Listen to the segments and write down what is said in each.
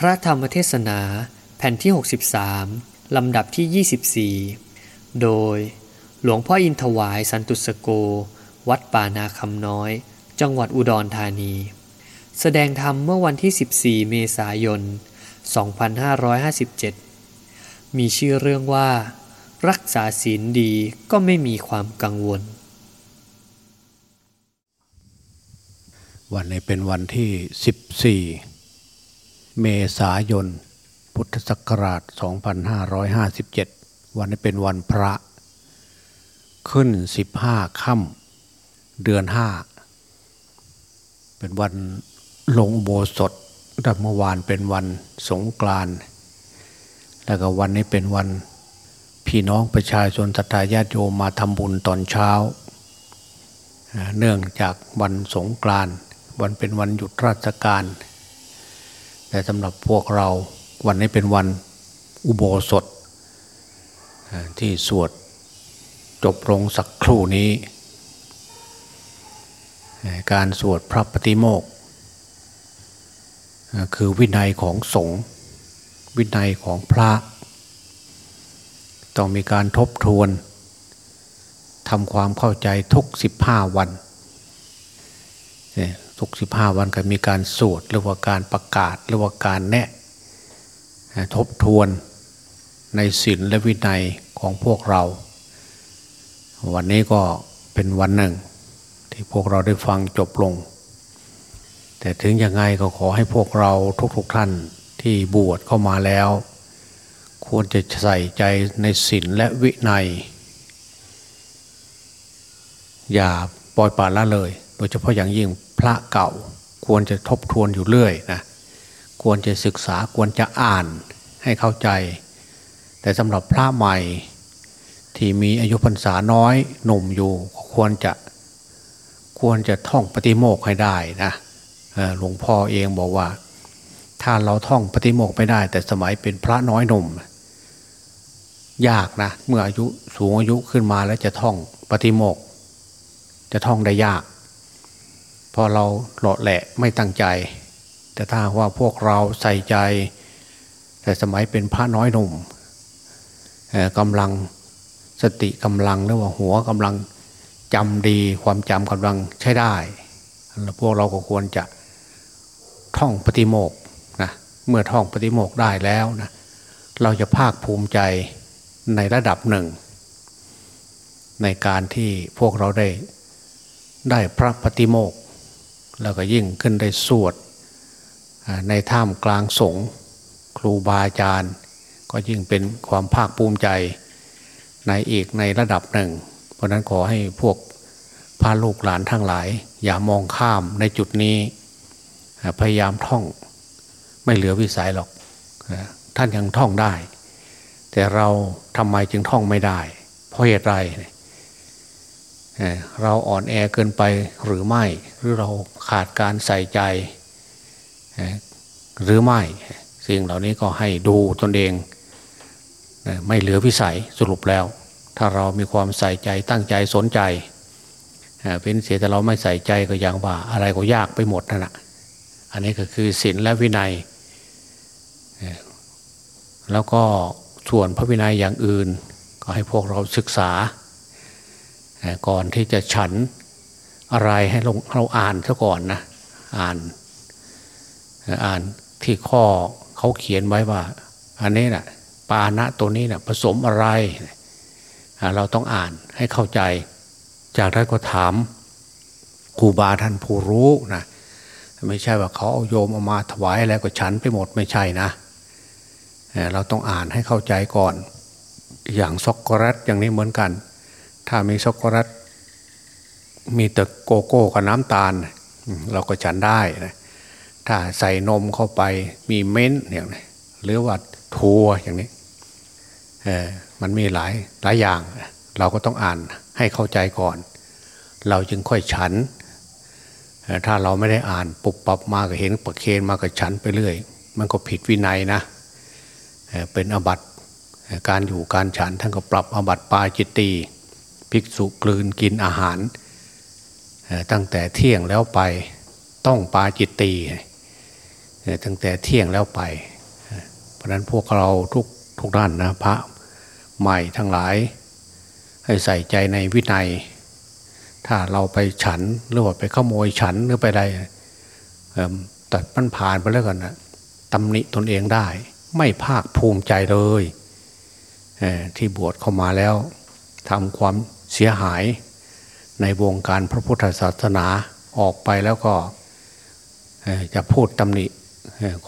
พระธรรมเทศนาแผ่นที่ 63 ลำดับที่ 24 โดยหลวงพ่ออินทวายสันตุสโก วัดป่านาคำน้อย จังหวัดอุดรธานี แสดงธรรมเมื่อวันที่ 14 เมษายน 2557 มีชื่อเรื่องว่า รักษาศีลดีก็ไม่มีความกังวล วันนี้เป็นวันที่ 14 เมษายน พุทธศักราช 2557 วันนี้เป็นวันพระ ขึ้น 15ค่ำเดือน 5 เป็นวันลงโบสถแต่เมื่อวานเป็นวันสงกรานต์แล้วก็วันนี้เป็นวันพี่น้องประชาชนศรัทธาญาติโยมมาทำบุญตอนเช้า เนื่องจากวันสงกรานต์วันเป็นวันหยุดราชการ แต่สำหรับพวกเราวันนี้เป็นวันอุโบสถ ที่สวดจบลงสักครู่นี้ การสวดพระปฏิโมกข์คือวินัยของสงฆ์วินัยของพระ ต้องมีการทบทวนทำความเข้าใจทุกสิบห้าวัน ทุกสิบห้าวันก็มีการสวดหรือว่าการประกาศหรือว่าการแนะทบทวนในศีลและวินัยของพวกเรา วันนี้ก็เป็นวันหนึ่ง ที่พวกเราได้ฟังจบลง แต่ถึงยังไงก็ขอให้พวกเราทุกๆทท่านที่บวชเข้ามาแล้ว ควรจะใส่ใจในศีลและวินัย อย่าปล่อยปละละเลย โดยเฉพาะอย่างยิ่งพระเก่าควรจะทบทวนอยู่เรื่อยนะควรจะศึกษาควรจะอ่านให้เข้าใจ แต่สำหรับพระใหม่ ที่มีอายุพรรษาน้อยหนุ่มอยู่ควรจะควรจะท่องปฏิโมกให้ได้นะหลวงพ่อเองบอกว่า ถ้าเราท่องปฏิโมกไม่ได้ แต่สมัยเป็นพระน้อยหนุ่ม ยากนะ เมื่ออายุสูงอายุขึ้นมาแล้วจะท่องปฏิโมก จะท่องได้ยาก พอเราหล่อแหละไม่ตั้งใจ แต่ถ้าว่าพวกเราใส่ใจ แต่สมัยเป็นพระน้อยหนุ่มกำลังสติกำลังหรือว่าหัวกำลังจำดีความจำกำลังใช้ได้พวกเราก็ควรจะท่องปฏิโมกนะเมื่อท่องปฏิโมกได้แล้วนะเราจะภาคภูมิใจในระดับหนึ่ง ในการที่พวกเราได้ได้พระปฏิโมก แล้วก็ยิ่งขึ้นได้สวดในท่ามกลางสงฆ์ครูบาอาจารย์ ก็ยิ่งเป็นความภาคภูมิใจในอีกในระดับหนึ่ง เพราะนั้นขอให้พวกพาลูกหลานทั้งหลาย อย่ามองข้ามในจุดนี้พยายามท่องไม่เหลือวิสัยหรอกท่านยังท่องได้ แต่เราทำไมจึงท่องไม่ได้ เพราะเหตุไร เราอ่อนแอเกินไปหรือไม่ หรือเราขาดการใส่ใจหรือไม่สิ่งเหล่านี้ก็ให้ดูตนเองไม่เหลือวิสัยสรุปแล้ว ถ้าเรามีความใส่ใจตั้งใจสนใจเป็นเสียแต่เราไม่ใส่ใจก็อย่างว่า อะไรก็ยากไปหมดนั่นแหะอันนี้ก็คือศีลและวินัย แล้วก็ส่วนพระวินัยอย่างอื่น ก็ให้พวกเราศึกษา ก่อนที่จะฉันอะไรให้เราเราอ่านซะก่อนนะอ่านอ่านที่ข้อเขาเขียนไว้ว่า อันนี้นะ่ะปานะตัวนี้นะ่ะผสมอะไร เราต้องอ่านให้เข้าใจ จากนั้นก็ถามครูบาท่านผู้รู้นะไม่ใช่ว่าเขาเอาโยมเอามาถวายแล้วก็ฉันไปหมดไม่ใช่นะเราต้องอ่านให้เข้าใจก่อน อย่างซ็อกโกแลตอย่างนี้เหมือนกัน ถ้ามีช็อกโกแลตมีแต่โกโก้กับน้ำตาล เราก็ฉันได้นะถ้าใส่นมเข้าไปมีเม้นอย่างนี้หรือว่าทัวอย่างนี้เออมันมีหลายหลายอย่าง เราก็ต้องอ่านให้เข้าใจก่อน เราจึงค่อยฉัน ถ้าเราไม่ได้อ่านปุบปับมาก็เห็นประเคนมาก็ฉันไปเรื่อย มันก็ผิดวินัยนะเป็นอบัตการอยู่การฉันท่านก็ปรับอบัตปาจิตตี ภิกษุกลืนกินอาหาร ตั้งแต่เที่ยงแล้วไปต้องปาจิตตีตั้งแต่เที่ยงแล้วไป เพราะนั้นพวกเราทุกทุกท่านนะพระใหม่ทั้งหลาย ให้ใส่ใจในวินัย ถ้าเราไปฉันหรือว่าไปขโมยฉันหรือไปใดตัดมันผ่านไปแล้วกันนะตำหนิตนเองได้ ไม่ภาคภูมิใจเลยที่บวชเข้ามาแล้วทำความ เสียหายในวงการพระพุทธศาสนาออกไปแล้วก็จะพูดตำหนิ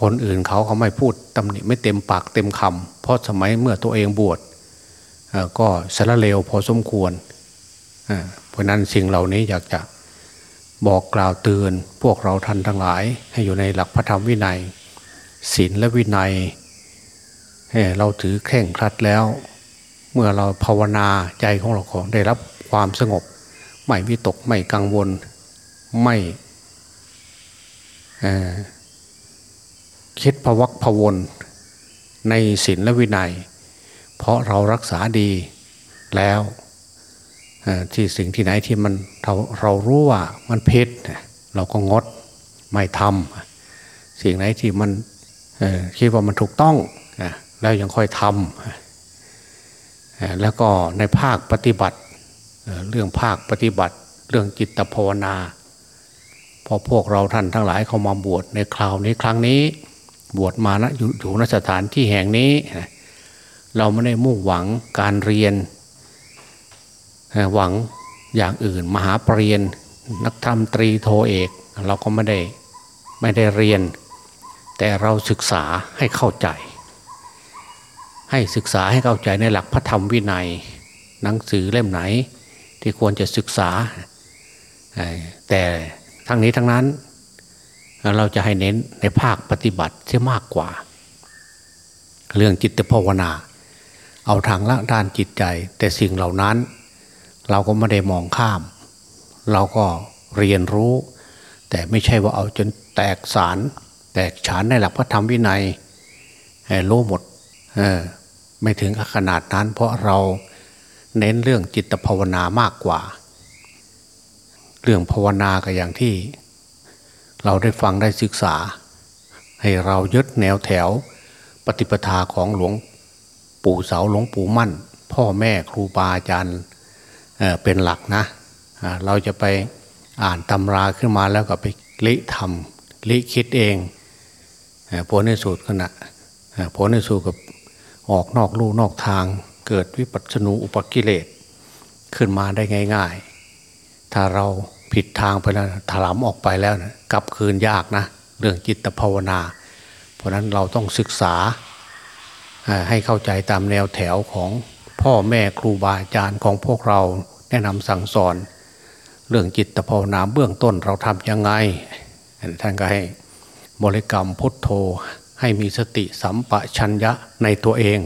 คนอื่นเขาเขาไม่พูดตำหนิไม่เต็มปากเต็มคำเพราะสมัยเมื่อตัวเองบวชก็สารเลวพอสมควรเพราะนั้นสิ่งเหล่านี้อยากจะบอกกล่าวเตือนพวกเราท่านทั้งหลาย ให้อยู่ในหลักพระธรรมวินัยศีลและวินัยเราถือแข่งครัดแล้ว เมื่อเราภาวนาใจของเราของได้รับความสงบ ไม่วิตกไม่กังวลไม่คิดพวักพวนในศีลและวินัย เพราะเรารักษาดีแล้วที่สิ่งที่ไหนที่มันเราเรารู้ว่ามันเพชรเราก็งดไม่ทำสิ่งไหนที่มันคิดว่ามันถูกต้องแล้วยังค่อยทำ แล้วก็ในภาคปฏิบัติเรื่องภาคปฏิบัติ เรื่องจิตภาวนา พอพวกเราท่านทั้งหลายเข้ามาบวชในคราวนี้ครั้งนี้ บวชมานะอยู่อยู่นสถานที่แห่งนี้ เราไม่ได้มุ่งหวังการเรียน หวังอย่างอื่นมหาปรริญญานักธรรมตรีโทเอก เราก็ไม่ได้ไม่ได้เรียน แต่เราศึกษาให้เข้าใจ ให้ศึกษาให้เข้าใจในหลักพระธรรมวินัย หนังสือเล่มไหน ที่ควรจะศึกษา แต่ทั้งนี้ทั้งนั้น เราจะให้เน้นในภาคปฏิบัติที่มากกว่า เรื่องจิตภาวนา เอาทางละด้านจิตใจ แต่สิ่งเหล่านั้น เราก็ไม่ได้มองข้าม เราก็เรียนรู้ แต่ไม่ใช่ว่าเอาจนแตกสารแตกฉานในหลักพระธรรมวินัยรู้หมด เไม่ถึงขนาดนั้น เพราะเราเน้นเรื่องจิตภาวนามากกว่า เรื่องภาวนาก็อย่างที่ เราได้ฟังได้ศึกษา ให้เรายึดแนวแถวปฏิปทาของหลวงปู่เสาหลวงปู่มั่น พ่อแม่ครูบาอาจารย์เป็นหลักนะเราจะไปอ่านตำราขึ้นมาแล้วก็ไปลิทำลิคิดเองผลในสูตรขณะผลในสูตรกับ ออกนอกลู่นอกทาง เกิดวิปัสสนูอุปกิเลสขึ้นมาได้ง่าย ๆ ถ้าเราผิดทางไปแล้วถลำออกไปแล้วนะกลับคืนยากนะ เรื่องจิตภาวนา เพราะนั้นเราต้องศึกษาให้เข้าใจตามแนวแถวของพ่อแม่ครูบาอาจารย์ของพวกเราแนะนำสั่งสอน เรื่องจิตภาวนาเบื้องต้นเราทำยังไงท่านก็ให้บริกรรมพุทโธ ให้มีสติสัมปชัญญะในตัวเอง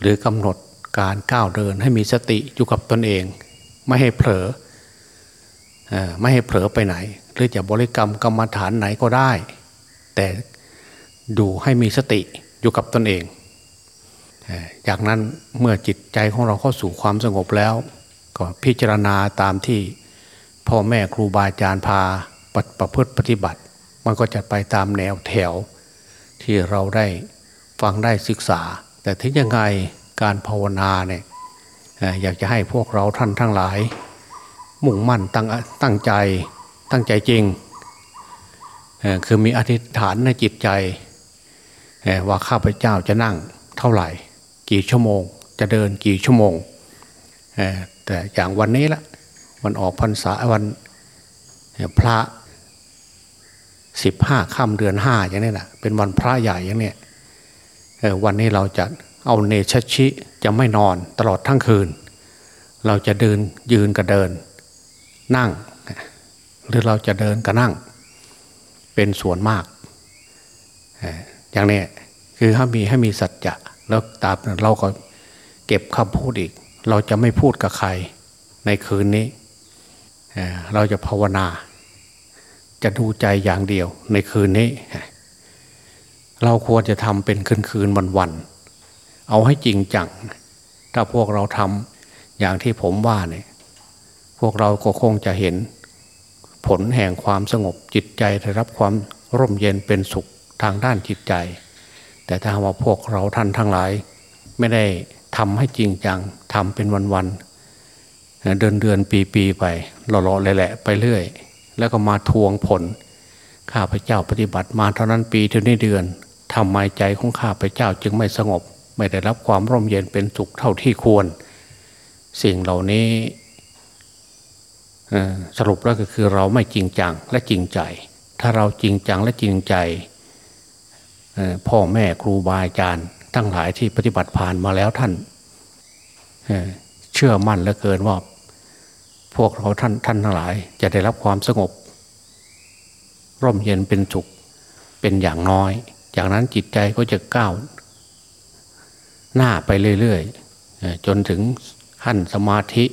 หรือกำหนดการก้าวเดินให้มีสติอยู่กับตนเอง ไม่ให้เผลอไม่ให้เผลอไปไหน หรือจะบริกรรมกรรมฐานไหนก็ได้ แต่ดูให้มีสติอยู่กับตนเอง จากนั้นเมื่อจิตใจของเราเข้าสู่ความสงบแล้ว ก็พิจารณาตามที่พ่อแม่ครูบาอาจารย์พาประพฤติปฏิบัติ มันก็จะไปตามแนวแถว ที่เราได้ฟังได้ศึกษา แต่ถึงยังไงการภาวนาเนี่ยอยากจะให้พวกเราท่านทั้งหลาย มุ่งมั่นตั้งตั้งใจตั้งใจจริง คือมีอธิษฐานในจิตใจ ว่าข้าพเจ้าจะนั่งเท่าไหร่ กี่ชั่วโมง จะเดินกี่ชั่วโมง แต่อย่างวันนี้ละวันออกพรรษาวันพระ สิบห้าค่ำเดือนห้าอย่างนี้แหละเป็นวันพระใหญ่อย่างนี้วันนี้เราจะเอาเนชชิจะไม่นอนตลอดทั้งคืน เราจะเดินยืนกับเดิน นั่ง หรือเราจะเดินก็นั่ง เป็นส่วนมาก อย่างนี้คือให้มีให้มีสัจจะแล้วตามเราก็เก็บคำพูดอีก เราจะไม่พูดกับใครในคืนนี้ เราจะภาวนา จะดูใจอย่างเดียวในคืนนี้ เราควรจะทำเป็นคืนคืนวันวันเอาให้จริงจัง ถ้าพวกเราทำอย่างที่ผมว่าเนี่ยพวกเราก็คงจะเห็น ผลแห่งความสงบจิตใจได้รับความร่มเย็นเป็นสุขทางด้านจิตใจ แต่ถ้าว่าพวกเราท่านทั้งหลาย ไม่ได้ทำให้จริงจังทำเป็นวันๆเดือนเดือนปีปีไปหล่อๆแหละไปเรื่อย แล้วก็มาทวงผล ข้าพเจ้าปฏิบัติมาเท่านั้นปีเท่านี้เดือนทำไมใจของข้าพเจ้าจึงไม่สงบ ไม่ได้รับความร่มเย็นเป็นสุขเท่าที่ควร สิ่งเหล่านี้สรุปแล้วก็คือเราไม่จริงจังและจริงใจ ถ้าเราจริงจังและจริงใจพ่อแม่ครูบาอาจารย์ทั้งหลายที่ปฏิบัติผ่านมาแล้วท่านเชื่อมั่นเหลือเกินว่า พวกเราท่านท่านทั้งหลาย จะได้รับความสงบ ร่มเย็นเป็นสุขเป็นอย่างน้อย จากนั้นจิตใจก็จะก้าวหน้าไปเรื่อยๆจนถึงขั้นสมาธิ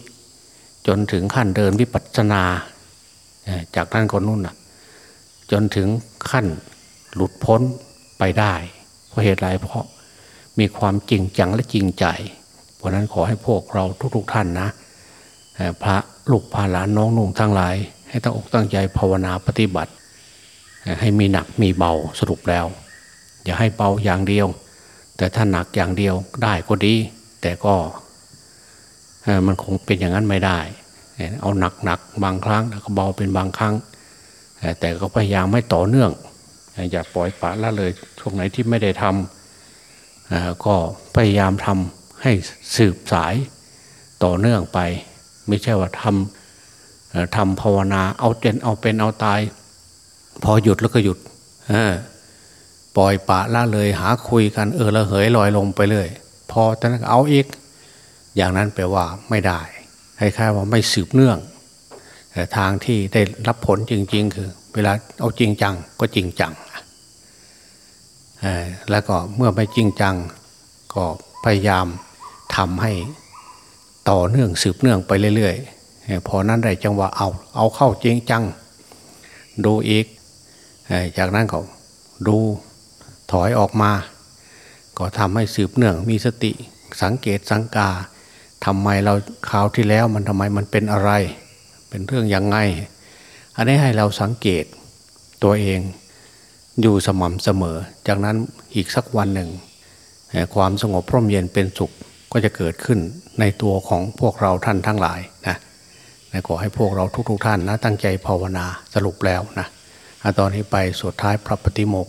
จนถึงขั้นเดินวิปัสสนา จากนั้นก็นู่นน่ะ จนถึงขั้นหลุดพ้นไปได้ เพราะเหตุไรเพราะมีความจริงจังและจริงใจ เพราะนั้นขอให้พวกเราทุกๆทท่านนะพระ ลูกพาหลานน้องนุ่งทั้งหลาย ให้ตั้งอกตั้งใจภาวนาปฏิบัติ ให้มีหนักมีเบาสรุปแล้ว อย่าให้เบาอย่างเดียว แต่ถ้าหนักอย่างเดียวได้ก็ดี แต่ก็มันคงเป็นอย่างนั้นไม่ได้ เอาหนักหนักบางครั้งแล้วก็เบาเป็นบางครั้ง แต่ก็พยายามไม่ต่อเนื่อง อย่าปล่อยปละละเลยช่วงไหนที่ไม่ได้ทำก็พยายามทำให้สืบสายต่อเนื่องไป ไม่ใช่ว่าทำทำภาวนา เอาเจนเอาเป็นเอาตาย พอหยุดแล้วก็หยุดปล่อยปะละเลยหาคุยกันเออละเหยลอยลงไปเลยพอตอนนั้นเอาอีก อย่างนั้นแปลว่าไม่ได้คล้ายๆว่าไม่สืบเนื่องแต่ทางที่ได้รับผลจริง ๆ คือ เวลาเอาจริงจังก็จริงจังแล้วก็เมื่อไม่จริงจังก็พยายามทำให้ ต่อเนื่องสืบเนื่องไปเรื่อยๆพอนั้นได้จังหว่าเอา เอาเข้าจริงจัง ดูอีก จากนั้นก็ดูถอยออกมา ก็ทำให้สืบเนื่องมีสติสังเกตสังกาทำไมเราคราวที่แล้วมันทำไมมันเป็นอะไร เป็นเรื่องยังไง อันนี้ให้เราสังเกตตัวเองอยู่สม่ำเสมอ จากนั้นอีกสักวันหนึ่ง ความสงบพร่มเย็นเป็นสุข ก็จะเกิดขึ้นในตัวของพวกเราท่านทั้งหลายนะขอให้พวกเราทุกๆทท่านนะตั้งใจภาวนาสรุปแล้วนะตอนนี้ไปสุดท้ายพระปฏิโมก